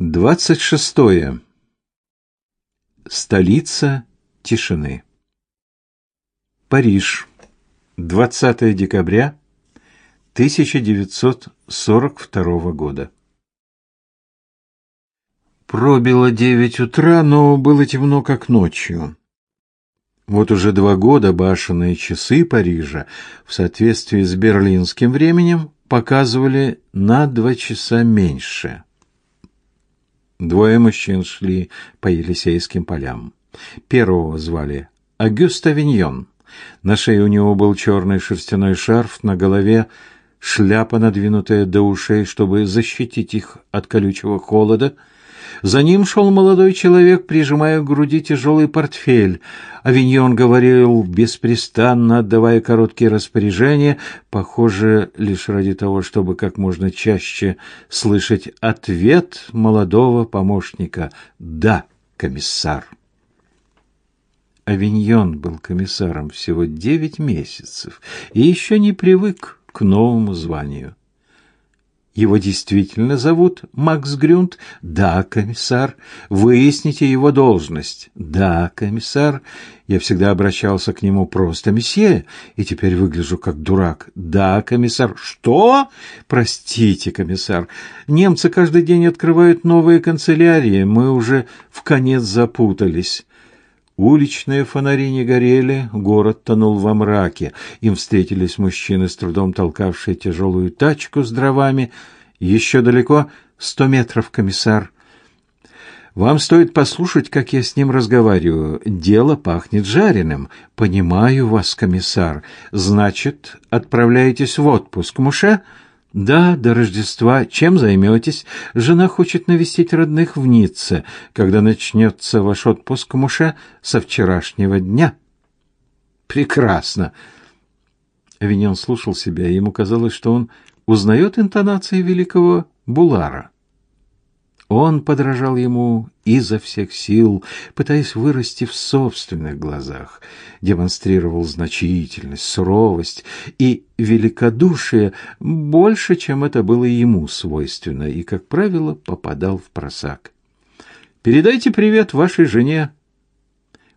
Двадцать шестое. Столица тишины. Париж. 20 декабря 1942 года. Пробило девять утра, но было темно, как ночью. Вот уже два года башенные часы Парижа в соответствии с берлинским временем показывали на два часа меньше. Двое мужчин шли по Елисейским полям. Первого звали Агюст Авиньон. На шее у него был черный шерстяной шарф, на голове шляпа, надвинутая до ушей, чтобы защитить их от колючего холода — за ним шел молодой человек, прижимая к груди тяжелый портфель. Авиньон говорил, беспрестанно отдавая короткие распоряжения, похоже, лишь ради того, чтобы как можно чаще слышать ответ молодого помощника «Да, комиссар». Авиньон был комиссаром всего девять месяцев и еще не привык к новому званию. Его действительно зовут Макс Грюнд? Да, комиссар. Выясните его должность. Да, комиссар. Я всегда обращался к нему просто месье, и теперь выгляжу как дурак. Да, комиссар. Что? Простите, комиссар. Немцы каждый день открывают новые канцелярии. Мы уже в конец запутались. Уличные фонари не горели, город тонул во мраке. Им встретились мужчины, с трудом толкавшие тяжелую тачку с дровами. Еще далеко? Сто метров, комиссар. Вам стоит послушать, как я с ним разговариваю. Дело пахнет жареным. Понимаю вас, комиссар. Значит, отправляетесь в отпуск, Муше? Да, до Рождества. Чем займетесь? Жена хочет навестить родных в Ницце. Когда начнется ваш отпуск, Муше? Со вчерашнего дня. Прекрасно. Авиньон слушал себя, и ему казалось, что он узнает интонации великого Булара. Он подражал ему изо всех сил, пытаясь вырасти в собственных глазах, демонстрировал значительность, суровость и великодушие больше, чем это было ему свойственно, и, как правило, попадал в просак. «Передайте привет вашей жене»,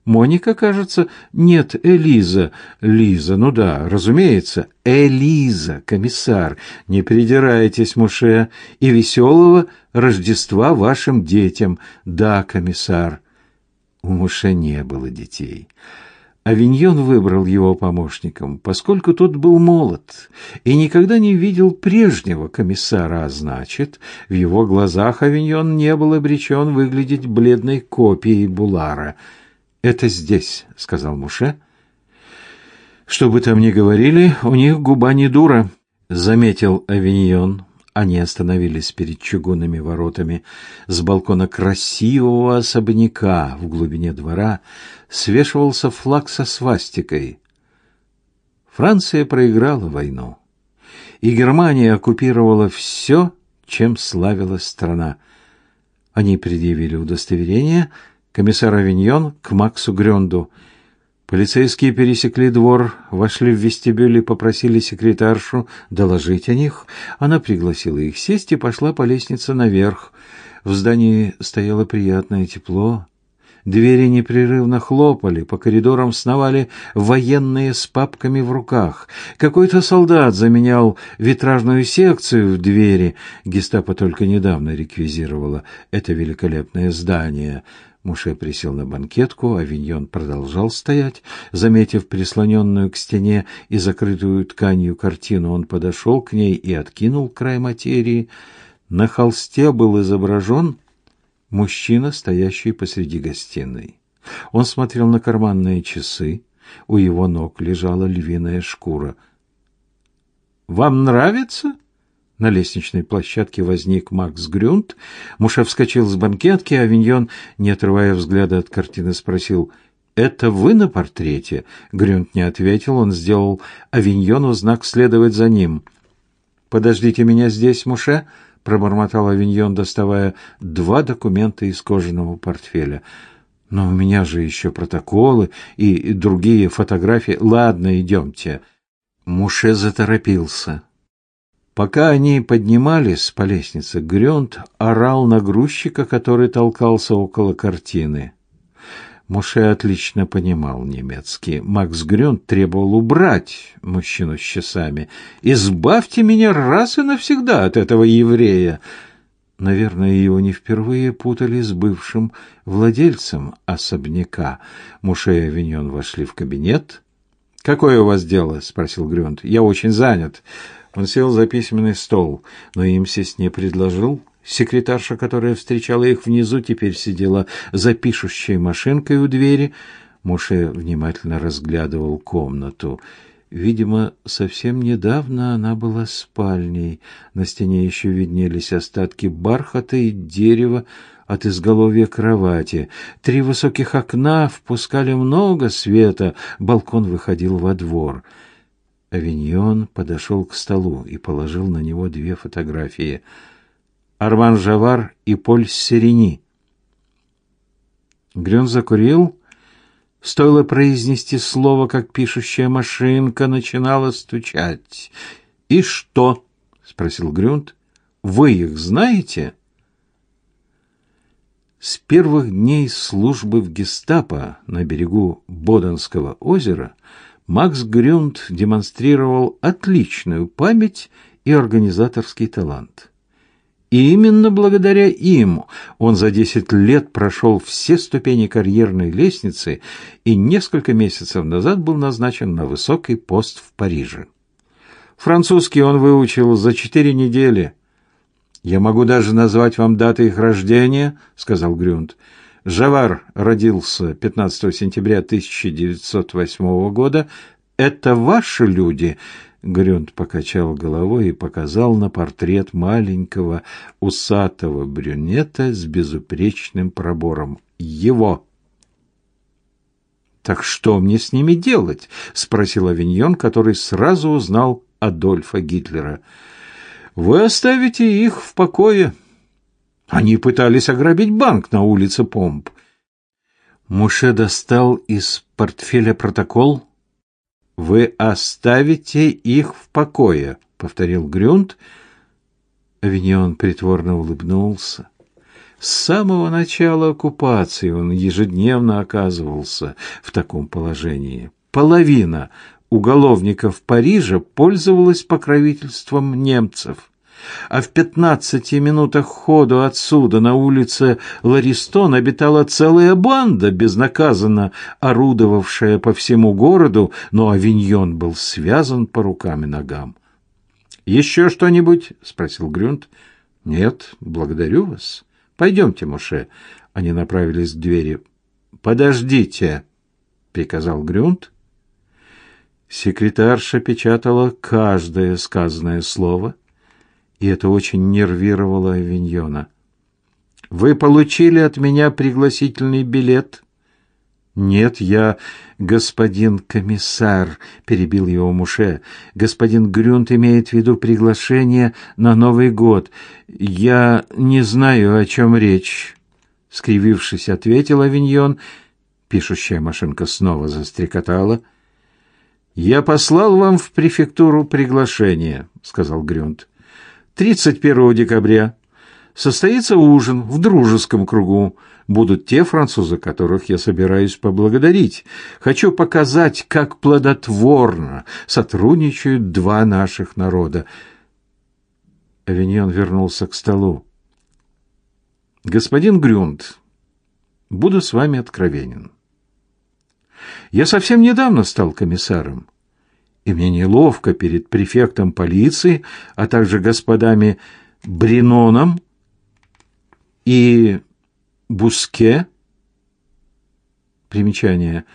Моника, кажется, нет, Элиза. Лиза, ну да, разумеется, Элиза, комиссар. Не придирайтесь, Муше, и веселого Рождества вашим детям. Да, комиссар. У Муше не было детей. Авиньон выбрал его помощником, поскольку тот был молод и никогда не видел прежнего комиссара, а значит, в его глазах Авиньон не был обречен выглядеть бледной копией Булара — это здесь, сказал Муше. Что бы там ни говорили, у них губа не дура, заметил Авиньон. Они остановились перед чугунными воротами. С балкона красивого особняка в глубине двора свешивался флаг со свастикой. Франция проиграла войну, и Германия оккупировала все, чем славилась страна. Они предъявили удостоверение — комиссар Авиньон к Максу Грёнду. Полицейские пересекли двор, вошли в вестибюль и попросили секретаршу доложить о них. Она пригласила их сесть и пошла по лестнице наверх. В здании стояло приятное тепло. Двери непрерывно хлопали, по коридорам сновали военные с папками в руках. Какой-то солдат заменял витражную секцию в двери. Гестапо только недавно реквизировало это великолепное здание. Муше присел на банкетку, а Виньон продолжал стоять. Заметив прислоненную к стене и закрытую тканью картину, он подошел к ней и откинул край материи. На холсте был изображен мужчина, стоящий посреди гостиной. Он смотрел на карманные часы. У его ног лежала львиная шкура. «Вам нравится?» На лестничной площадке возник Макс Грюнд. Муше вскочил с банкетки, а Виньон, не отрывая взгляда от картины, спросил «Это вы на портрете?» Грюнд не ответил, он сделал Авиньону знак следовать за ним. «Подождите меня здесь, Муше», — пробормотал Авиньон, доставая два документа из кожаного портфеля. «Но у меня же еще протоколы и другие фотографии. Ладно, идемте». Муше заторопился. Пока они поднимались по лестнице, Грёнт орал на грузчика, который толкался около картины. Моше отлично понимал немецкий. Макс Грёнт требовал убрать мужчину с часами. «Избавьте меня раз и навсегда от этого еврея!» Наверное, его не впервые путали с бывшим владельцем особняка. Муше и Авиньон вошли в кабинет. «Какое у вас дело?» — спросил Грюнд. «Я очень занят». Он сел за письменный стол, но им сесть не предложил. Секретарша, которая встречала их внизу, теперь сидела за пишущей машинкой у двери. Муше внимательно разглядывал комнату. Видимо, совсем недавно она была спальней. На стене еще виднелись остатки бархата и дерева от изголовья кровати. Три высоких окна впускали много света, балкон выходил во двор. Авиньон подошел к столу и положил на него две фотографии. Арман Жавар и Поль Серени. Грён закурил. Стоило произнести слово, как пишущая машинка начинала стучать. «И что?» — спросил Грюнд. «Вы их знаете?» С первых дней службы в гестапо на берегу Боденского озера Макс Грюнд демонстрировал отличную память и организаторский талант. И именно благодаря им он за 10 лет прошел все ступени карьерной лестницы и несколько месяцев назад был назначен на высокий пост в Париже. Французский он выучил за четыре недели. «Я могу даже назвать вам даты их рождения», — сказал Грюнд. Жавар родился 15 сентября 1908 года. Это ваши люди? Грюнд покачал головой и показал на портрет маленького усатого брюнета с безупречным пробором. Его. Так что мне с ними делать? спросил Авиньон, который сразу узнал Адольфа Гитлера. Вы оставите их в покое. Они пытались ограбить банк на улице Помп. Муше достал из портфеля протокол. «Вы оставите их в покое», — повторил Грюнд. Авиньон притворно улыбнулся. С самого начала оккупации он ежедневно оказывался в таком положении. Половина уголовников Парижа пользовалась покровительством немцев а в пятнадцати минутах ходу отсюда на улице Ларистон обитала целая банда, безнаказанно орудовавшая по всему городу, но Авиньон был связан по рукам и ногам. «Еще что-нибудь?» — спросил Грюнд. «Нет, благодарю вас. Пойдемте, Муше». Они направились к двери. «Подождите», — приказал Грюнд. Секретарша печатала каждое сказанное слово — и это очень нервировало Авиньона. «Вы получили от меня пригласительный билет?» «Нет, я господин комиссар», — перебил его Муше. «Господин Грюнт имеет в виду приглашение на Новый год. Я не знаю, о чем речь», — скривившись, ответил Авиньон. Пишущая машинка снова застрекотала. «Я послал вам в префектуру приглашение», — сказал Грюнт. 31 декабря состоится ужин в дружеском кругу. Будут те французы, которых я собираюсь поблагодарить. Хочу показать, как плодотворно сотрудничают два наших народа. Авиньон вернулся к столу. Господин Грюнд, буду с вами откровенен. Я совсем недавно стал комиссаром и мне неловко перед префектом полиции, а также господами Бриноном и Буске. Примечание.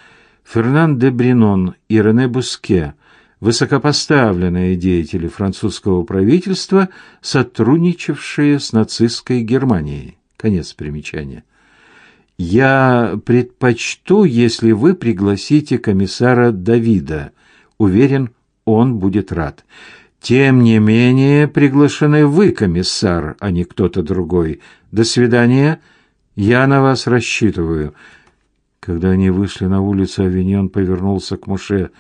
Фернан де Бринон и Рене Буске – высокопоставленные деятели французского правительства, сотрудничавшие с нацистской Германией. Конец примечания. Я предпочту, если вы пригласите комиссара Давида – Уверен, он будет рад. Тем не менее, приглашены вы, комиссар, а не кто-то другой. До свидания. Я на вас рассчитываю. Когда они вышли на улицу, Авиньон повернулся к Муше.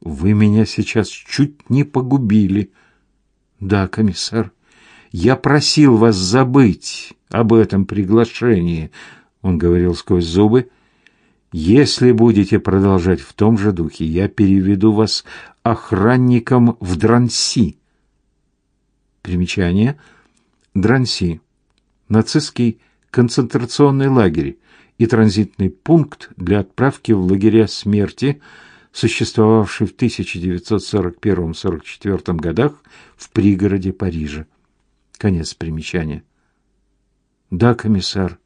Вы меня сейчас чуть не погубили. Да, комиссар. Я просил вас забыть об этом приглашении, он говорил сквозь зубы. Если будете продолжать в том же духе, я переведу вас охранником в Дранси. Примечание. Дранси. Нацистский концентрационный лагерь и транзитный пункт для отправки в лагеря смерти, существовавший в 1941-44 годах в пригороде Парижа. Конец примечания. Да, комиссар.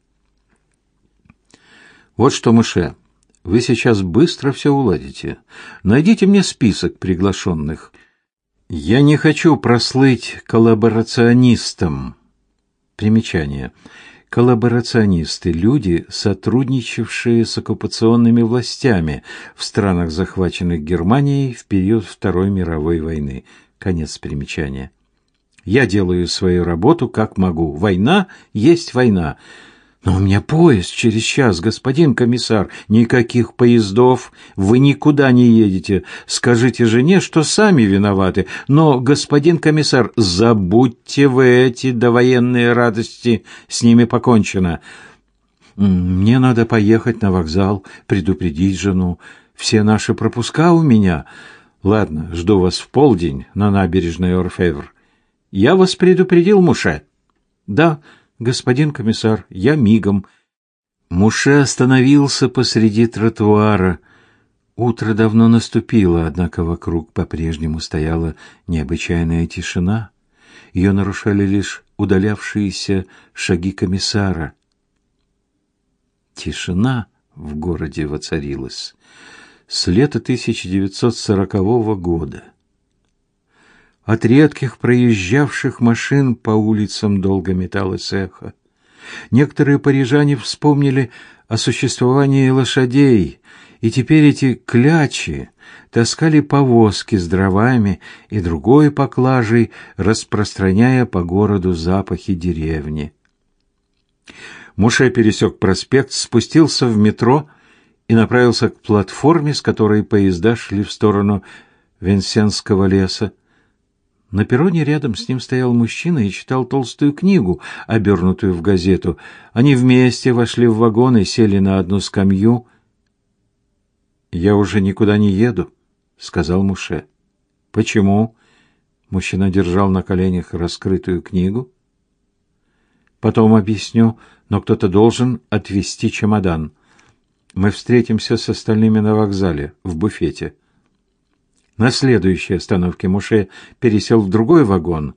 Вот что, Мыше, вы сейчас быстро все уладите. Найдите мне список приглашенных. Я не хочу прослыть коллаборационистом. Примечание. Коллаборационисты – люди, сотрудничавшие с оккупационными властями в странах, захваченных Германией в период Второй мировой войны. Конец примечания. Я делаю свою работу как могу. Война есть война. Но у меня поезд через час, господин комиссар. Никаких поездов. Вы никуда не едете. Скажите жене, что сами виноваты. Но, господин комиссар, забудьте вы эти довоенные радости. С ними покончено. Мне надо поехать на вокзал, предупредить жену. Все наши пропуска у меня. Ладно, жду вас в полдень на набережной Орфевр. Я вас предупредил, Муше. Да, господин комиссар, я мигом. Муше остановился посреди тротуара. Утро давно наступило, однако вокруг по-прежнему стояла необычайная тишина. Ее нарушали лишь удалявшиеся шаги комиссара. Тишина в городе воцарилась с лета 1940 года. От редких проезжавших машин по улицам долго металось эхо. Некоторые парижане вспомнили о существовании лошадей, и теперь эти клячи таскали повозки с дровами и другой поклажей, распространяя по городу запахи деревни. Муше пересек проспект, спустился в метро и направился к платформе, с которой поезда шли в сторону Венсенского леса. На перроне рядом с ним стоял мужчина и читал толстую книгу, обернутую в газету. Они вместе вошли в вагон и сели на одну скамью. «Я уже никуда не еду», — сказал Муше. «Почему?» Мужчина держал на коленях раскрытую книгу. «Потом объясню, но кто-то должен отвезти чемодан. Мы встретимся с остальными на вокзале, в буфете». На следующей остановке Муше пересел в другой вагон.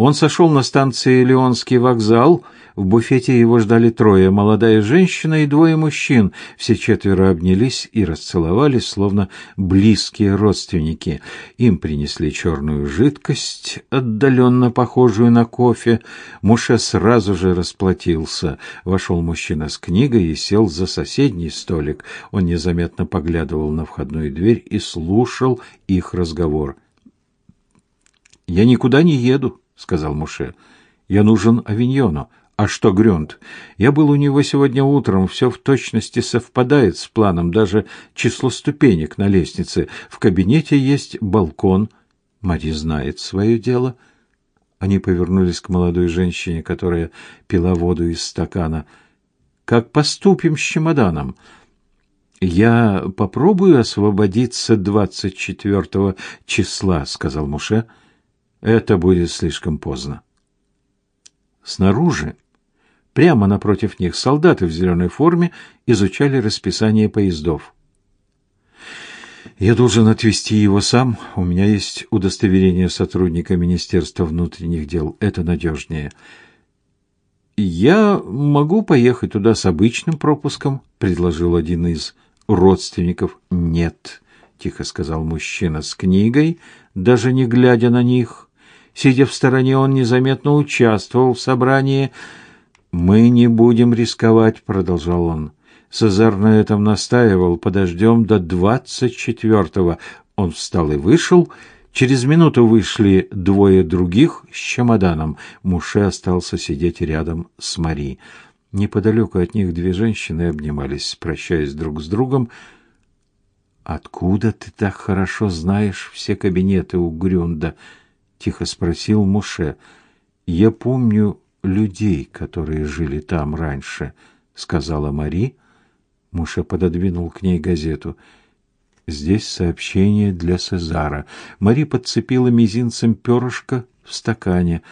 Он сошел на станции Леонский вокзал. В буфете его ждали трое: молодая женщина и двое мужчин. Все четверо обнялись и расцеловались, словно близкие родственники. Им принесли черную жидкость, отдаленно похожую на кофе. Муше сразу же расплатился. Вошел мужчина с книгой и сел за соседний столик. Он незаметно поглядывал на входную дверь и слушал их разговор. Я никуда не еду, сказал Муше. Я нужен Авиньону. А что Грюнд? Я был у него сегодня утром, все в точности совпадает с планом, даже число ступенек на лестнице. В кабинете есть балкон. Мари знает свое дело. Они повернулись к молодой женщине, которая пила воду из стакана. Как поступим с чемоданом? Я попробую освободиться двадцать четвертого числа, сказал Муше. Это будет слишком поздно. Снаружи, прямо напротив них, солдаты в зеленой форме изучали расписание поездов. Я должен отвезти его сам. У меня есть удостоверение сотрудника Министерства внутренних дел. Это надежнее. Я могу поехать туда с обычным пропуском, предложил один из родственников. Нет, тихо сказал мужчина с книгой, даже не глядя на них. Сидя в стороне, он незаметно участвовал в собрании. «Мы не будем рисковать», — продолжал он. Сазар на этом настаивал. «Подождем до двадцать четвертого». Он встал и вышел. Через минуту вышли двое других с чемоданом. Муше остался сидеть рядом с Мари. Неподалеку от них две женщины обнимались, прощаясь друг с другом. «Откуда ты так хорошо знаешь все кабинеты у Грюнда?» Тихо спросил Муше. Я помню людей, которые жили там раньше, сказала Мари. Муше пододвинул к ней газету. Здесь сообщение для Сезара. Мари подцепила мизинцем перышко в стакане.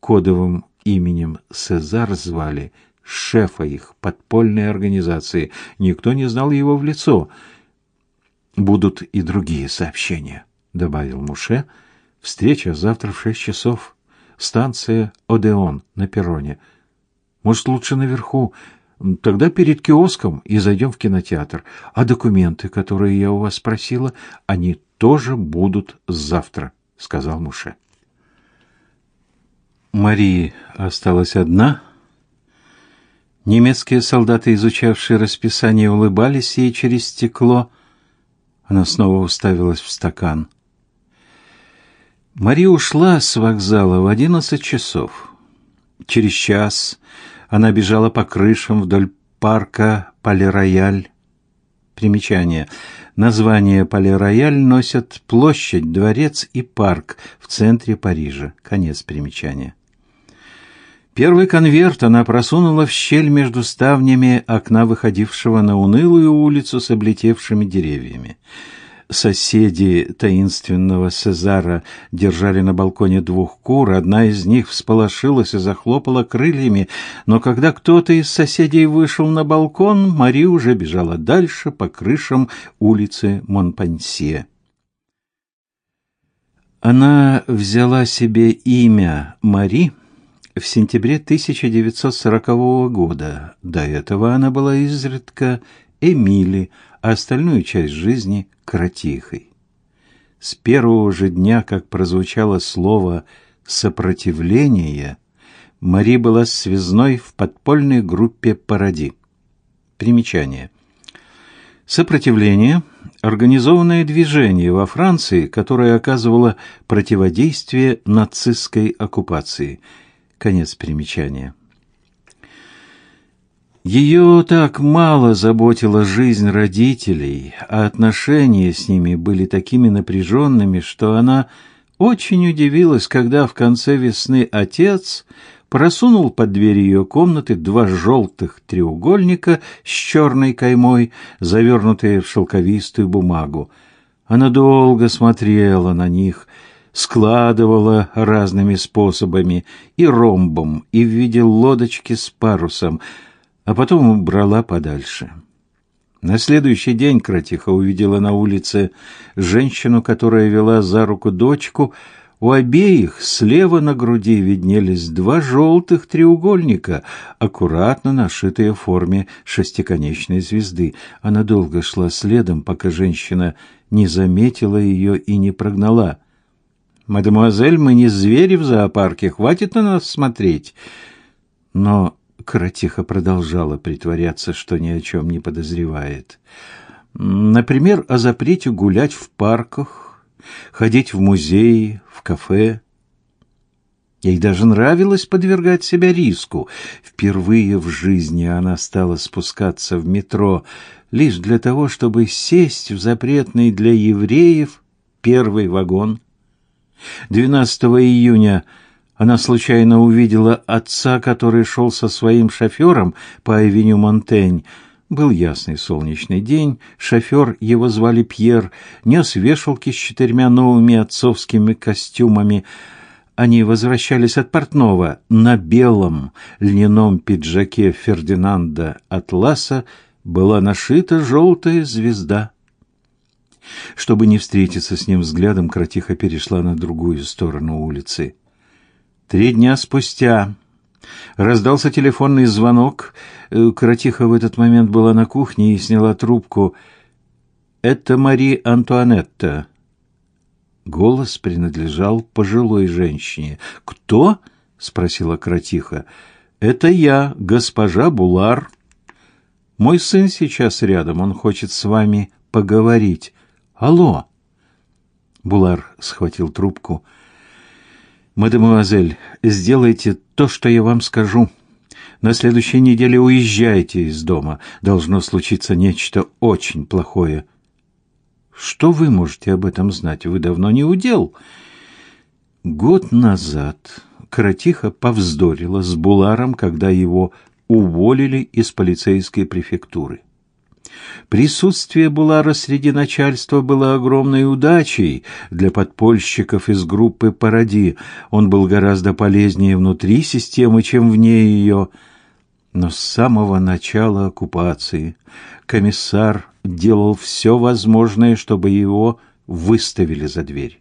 Кодовым именем Сезар звали шефа их подпольной организации. Никто не знал его в лицо. Будут и другие сообщения, добавил Муше. Встреча завтра в шесть часов. Станция Одеон на перроне. Может, лучше наверху. Тогда перед киоском и зайдем в кинотеатр. А документы, которые я у вас просила, они тоже будут завтра, сказал Муше. Мария осталась одна. Немецкие солдаты, изучавшие расписание, улыбались ей через стекло. Она снова уставилась в стакан. Мария ушла с вокзала в одиннадцать часов. Через час она бежала по крышам вдоль парка Пале-Рояль. Примечание. Название Пале-Рояль носят площадь, дворец и парк в центре Парижа. Конец примечания. Первый конверт она просунула в щель между ставнями окна, выходившего на унылую улицу с облетевшими деревьями. Соседи таинственного Сезара держали на балконе двух кур, одна из них всполошилась и захлопала крыльями, но когда кто-то из соседей вышел на балкон, Мари уже бежала дальше по крышам улицы Монпансье. Она взяла себе имя Мари — в сентябре 1940 года. До этого она была изредка Эмили, а остальную часть жизни — Кротихой. С первого же дня, как прозвучало слово «сопротивление», Мари была связной в подпольной группе «Паради». Примечание. Сопротивление – организованное движение во Франции, которое оказывало противодействие нацистской оккупации – Конец примечания. Ее так мало заботила жизнь родителей, а отношения с ними были такими напряженными, что она очень удивилась, когда в конце весны отец просунул под дверь ее комнаты два желтых треугольника с черной каймой, завернутые в шелковистую бумагу. Она долго смотрела на них, складывала разными способами, и ромбом, и в виде лодочки с парусом, а потом убрала подальше. На следующий день Кратиха увидела на улице женщину, которая вела за руку дочку. У обеих слева на груди виднелись два желтых треугольника, аккуратно нашитые в форме шестиконечной звезды. Она долго шла следом, пока женщина не заметила ее и не прогнала. Мадемуазель, мы не звери в зоопарке, хватит на нас смотреть. Но Каратиха продолжала притворяться, что ни о чем не подозревает. Например, о запрете гулять в парках, ходить в музеи, в кафе. Ей даже нравилось подвергать себя риску. Впервые в жизни она стала спускаться в метро лишь для того, чтобы сесть в запретный для евреев первый вагон 12 июня она случайно увидела отца, который шел со своим шофером по авеню Монтень. Был ясный солнечный день, шофер, его звали Пьер, нес вешалки с четырьмя новыми отцовскими костюмами. Они возвращались от портного. На белом льняном пиджаке Фердинанда Атласа была нашита желтая звезда. Чтобы не встретиться с ним взглядом, Кратиха перешла на другую сторону улицы. Три дня спустя раздался телефонный звонок. Э, Кратиха в этот момент была на кухне и сняла трубку. «Это Мари Антуанетта». Голос принадлежал пожилой женщине. «Кто?» — спросила Кратиха. «Это я, госпожа Булар. Мой сын сейчас рядом, он хочет с вами поговорить. Алло. Булар схватил трубку. Мадемуазель, сделайте то, что я вам скажу. На следующей неделе уезжайте из дома. Должно случиться нечто очень плохое. Что вы можете об этом знать? Вы давно не удел. Год назад Каратиха повздорила с Буларом, когда его уволили из полицейской префектуры. Присутствие Булара среди начальства было огромной удачей для подпольщиков из группы «Паради». Он был гораздо полезнее внутри системы, чем вне ее. Но с самого начала оккупации комиссар делал все возможное, чтобы его выставили за дверь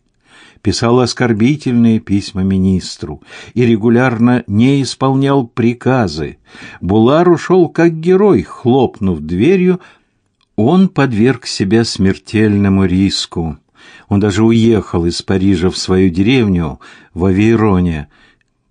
писал оскорбительные письма министру и регулярно не исполнял приказы. Булар ушел как герой, хлопнув дверью, он подверг себя смертельному риску. Он даже уехал из Парижа в свою деревню в Авейроне.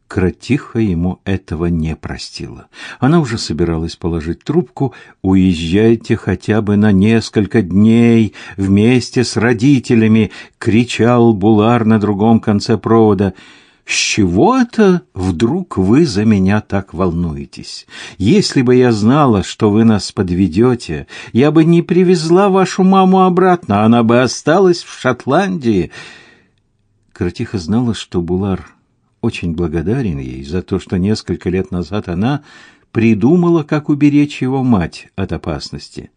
Кратиха ему этого не простила. Она уже собиралась положить трубку. «Уезжайте хотя бы на несколько дней вместе с родителями!» — кричал Булар на другом конце провода. «С чего это вдруг вы за меня так волнуетесь? Если бы я знала, что вы нас подведете, я бы не привезла вашу маму обратно, она бы осталась в Шотландии». Кратиха знала, что Булар очень благодарен ей за то, что несколько лет назад она придумала, как уберечь его мать от опасности.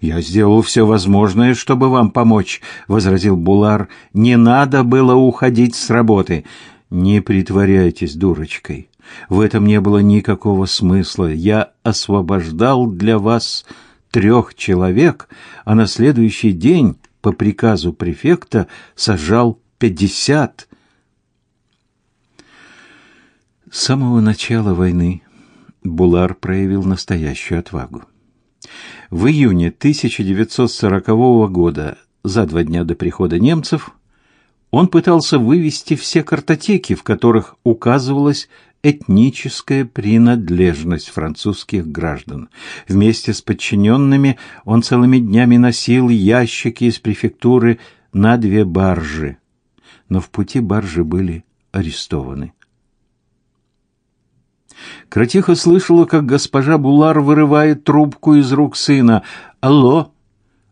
«Я сделал все возможное, чтобы вам помочь», — возразил Булар. «Не надо было уходить с работы». «Не притворяйтесь дурочкой. В этом не было никакого смысла. Я освобождал для вас трех человек, а на следующий день по приказу префекта сажал пятьдесят. С самого начала войны Булар проявил настоящую отвагу. В июне 1940 года, за два дня до прихода немцев, он пытался вывести все картотеки, в которых указывалась этническая принадлежность французских граждан. Вместе с подчиненными он целыми днями носил ящики из префектуры на две баржи. Но в пути баржи были арестованы. Кратиха слышала, как госпожа Булар вырывает трубку из рук сына. «Алло,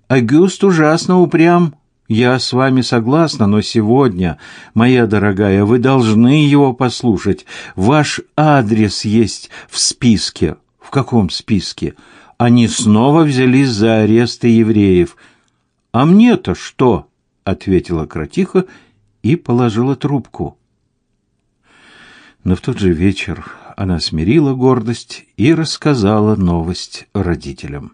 Агюст ужасно упрям. Я с вами согласна, но сегодня, моя дорогая, вы должны его послушать. Ваш адрес есть в списке». «В каком списке?» «Они снова взялись за аресты евреев». «А мне-то что?» — ответила Кратиха и положила трубку. Но в тот же вечер она смирила гордость и рассказала новость родителям.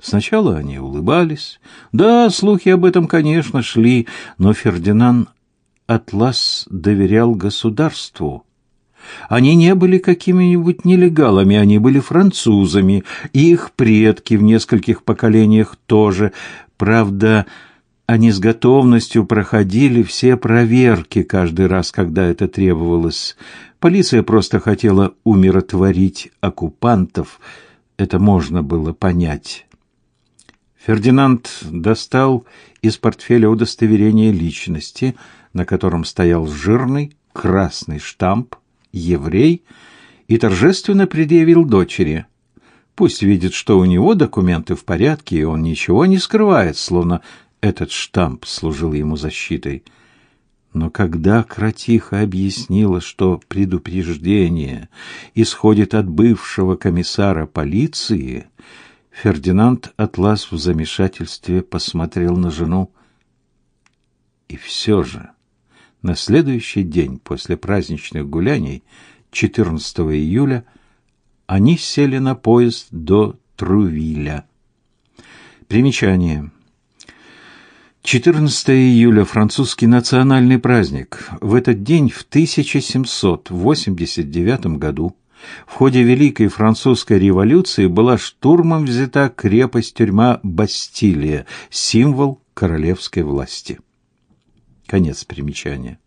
Сначала они улыбались. Да, слухи об этом, конечно, шли, но Фердинанд Атлас доверял государству. Они не были какими-нибудь нелегалами, они были французами, и их предки в нескольких поколениях тоже. Правда, они с готовностью проходили все проверки каждый раз, когда это требовалось. Полиция просто хотела умиротворить оккупантов. Это можно было понять. Фердинанд достал из портфеля удостоверение личности, на котором стоял жирный красный штамп «Еврей», и торжественно предъявил дочери. Пусть видит, что у него документы в порядке, и он ничего не скрывает, словно этот штамп служил ему защитой. Но когда Кратиха объяснила, что предупреждение исходит от бывшего комиссара полиции, Фердинанд Атлас в замешательстве посмотрел на жену. И все же, на следующий день после праздничных гуляний, 14 июля, они сели на поезд до Трувиля. Примечание. 14 июля французский национальный праздник. В этот день в 1789 году в ходе Великой французской революции была штурмом взята крепость-тюрьма Бастилия, символ королевской власти. Конец примечания.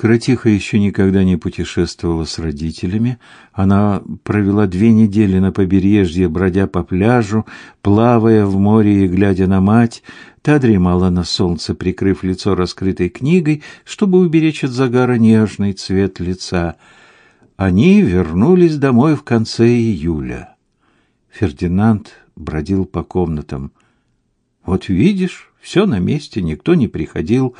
Каратиха еще никогда не путешествовала с родителями. Она провела две недели на побережье, бродя по пляжу, плавая в море и глядя на мать. Та дремала на солнце, прикрыв лицо раскрытой книгой, чтобы уберечь от загара нежный цвет лица. Они вернулись домой в конце июля. Фердинанд бродил по комнатам. «Вот видишь, все на месте, никто не приходил».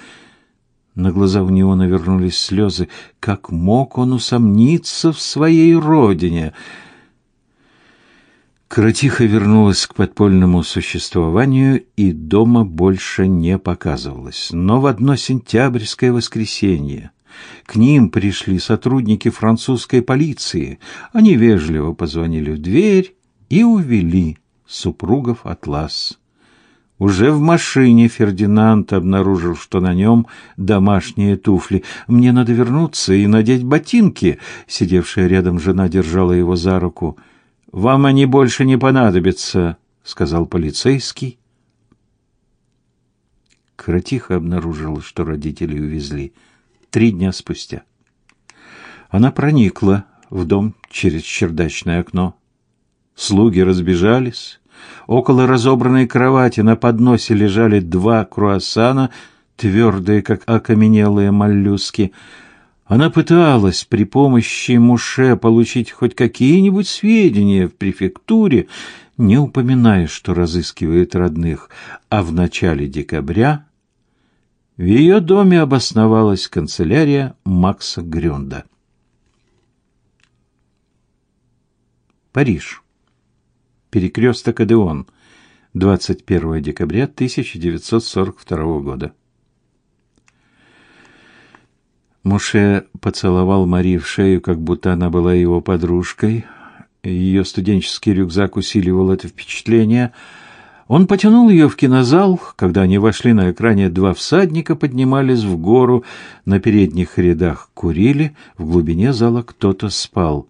На глаза у него навернулись слезы. Как мог он усомниться в своей родине? Кротиха вернулась к подпольному существованию и дома больше не показывалась. Но в одно сентябрьское воскресенье к ним пришли сотрудники французской полиции. Они вежливо позвонили в дверь и увели супругов Атлас. Уже в машине Фердинанд обнаружил, что на нем домашние туфли. «Мне надо вернуться и надеть ботинки», — сидевшая рядом жена держала его за руку. «Вам они больше не понадобятся», — сказал полицейский. Кротиха обнаружила, что родители увезли три дня спустя. Она проникла в дом через чердачное окно. Слуги разбежались. Около разобранной кровати на подносе лежали два круассана, твердые, как окаменелые моллюски. Она пыталась при помощи Муше получить хоть какие-нибудь сведения в префектуре, не упоминая, что разыскивает родных, а в начале декабря в ее доме обосновалась канцелярия Макса Грюнда. Париж. Перекресток Адеон. 21 декабря 1942 года. Муше поцеловал Мари в шею, как будто она была его подружкой. Ее студенческий рюкзак усиливал это впечатление – он потянул ее в кинозал. Когда они вошли на экране, два всадника поднимались в гору, на передних рядах курили, в глубине зала кто-то спал.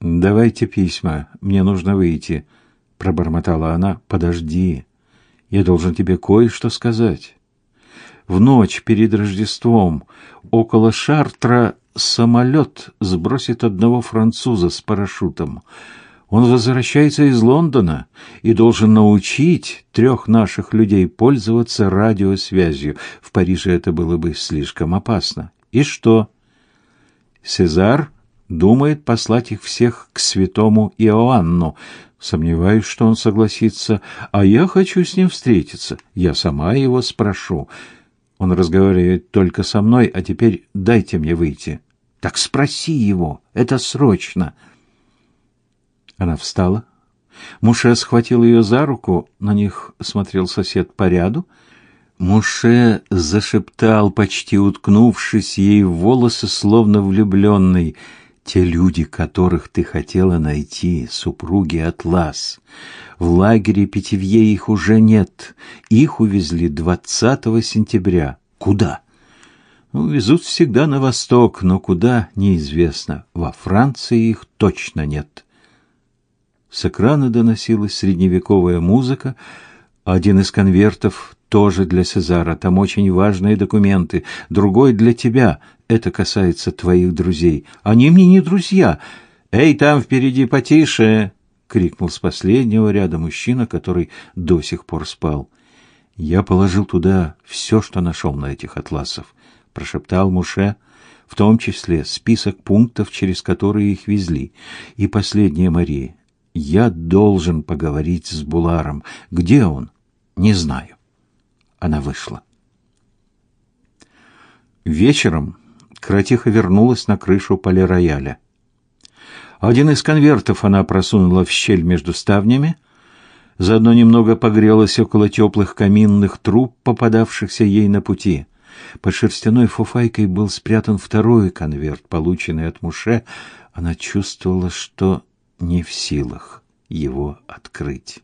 «Давайте письма, мне нужно выйти», — пробормотала она. «Подожди, я должен тебе кое-что сказать». В ночь перед Рождеством около Шартра самолет сбросит одного француза с парашютом — он возвращается из Лондона и должен научить трех наших людей пользоваться радиосвязью. В Париже это было бы слишком опасно. И что? Сезар думает послать их всех к святому Иоанну. Сомневаюсь, что он согласится, а я хочу с ним встретиться. Я сама его спрошу. Он разговаривает только со мной, а теперь дайте мне выйти. Так спроси его, это срочно. Она встала. Муше схватил ее за руку, на них смотрел сосед по ряду. Муше зашептал, почти уткнувшись ей в волосы, словно влюбленный. «Те люди, которых ты хотела найти, супруги Атлас. В лагере Питевье их уже нет. Их увезли 20 сентября. Куда?» Ну, везут всегда на восток, но куда неизвестно. Во Франции их точно нет. С экрана доносилась средневековая музыка. Один из конвертов тоже для Сезара. Там очень важные документы. Другой для тебя. Это касается твоих друзей. Они мне не друзья. Эй, там впереди потише, крикнул с последнего ряда мужчина, который до сих пор спал. Я положил туда все, что нашел на этих атласов, прошептал Муше, в том числе список пунктов, через которые их везли, и последняя Мария. Я должен поговорить с Буларом. Где он? Не знаю. Она вышла. Вечером Кротиха вернулась на крышу полирояля. Один из конвертов она просунула в щель между ставнями, заодно немного погрелась около теплых каминных труб, попадавшихся ей на пути. Под шерстяной фуфайкой был спрятан второй конверт, полученный от Муше. Она чувствовала, что не в силах его открыть.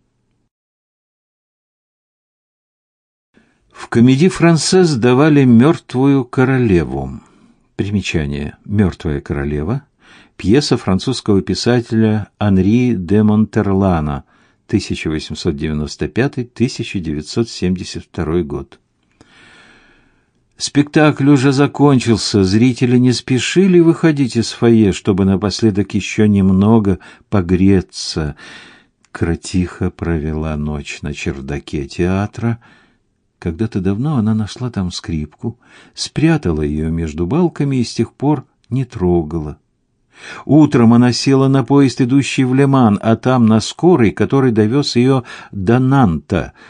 В комедии «Францесс» давали «Мертвую королеву». Примечание «Мертвая королева» – пьеса французского писателя Анри де Монтерлана 1895-1972 год. Спектакль уже закончился, зрители не спешили выходить из фойе, чтобы напоследок еще немного погреться. Кротиха провела ночь на чердаке театра. Когда-то давно она нашла там скрипку, спрятала ее между балками и с тех пор не трогала. Утром она села на поезд, идущий в Леман, а там на скорой, который довез ее до Нанта —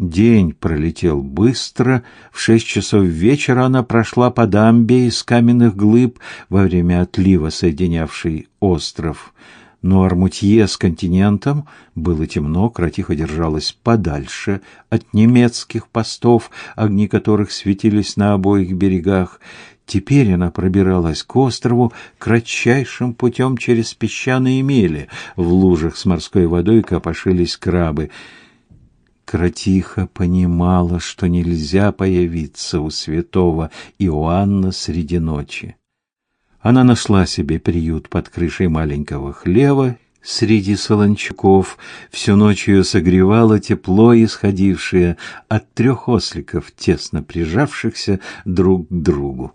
День пролетел быстро. В шесть часов вечера она прошла по дамбе из каменных глыб во время отлива, соединявшей остров. Но Армутье с континентом было темно, Кратиха держалась подальше от немецких постов, огни которых светились на обоих берегах. Теперь она пробиралась к острову кратчайшим путем через песчаные мели. В лужах с морской водой копошились крабы — Кратиха понимала, что нельзя появиться у святого Иоанна среди ночи. Она нашла себе приют под крышей маленького хлева среди солончаков. Всю ночь ее согревало тепло, исходившее от трех осликов, тесно прижавшихся друг к другу.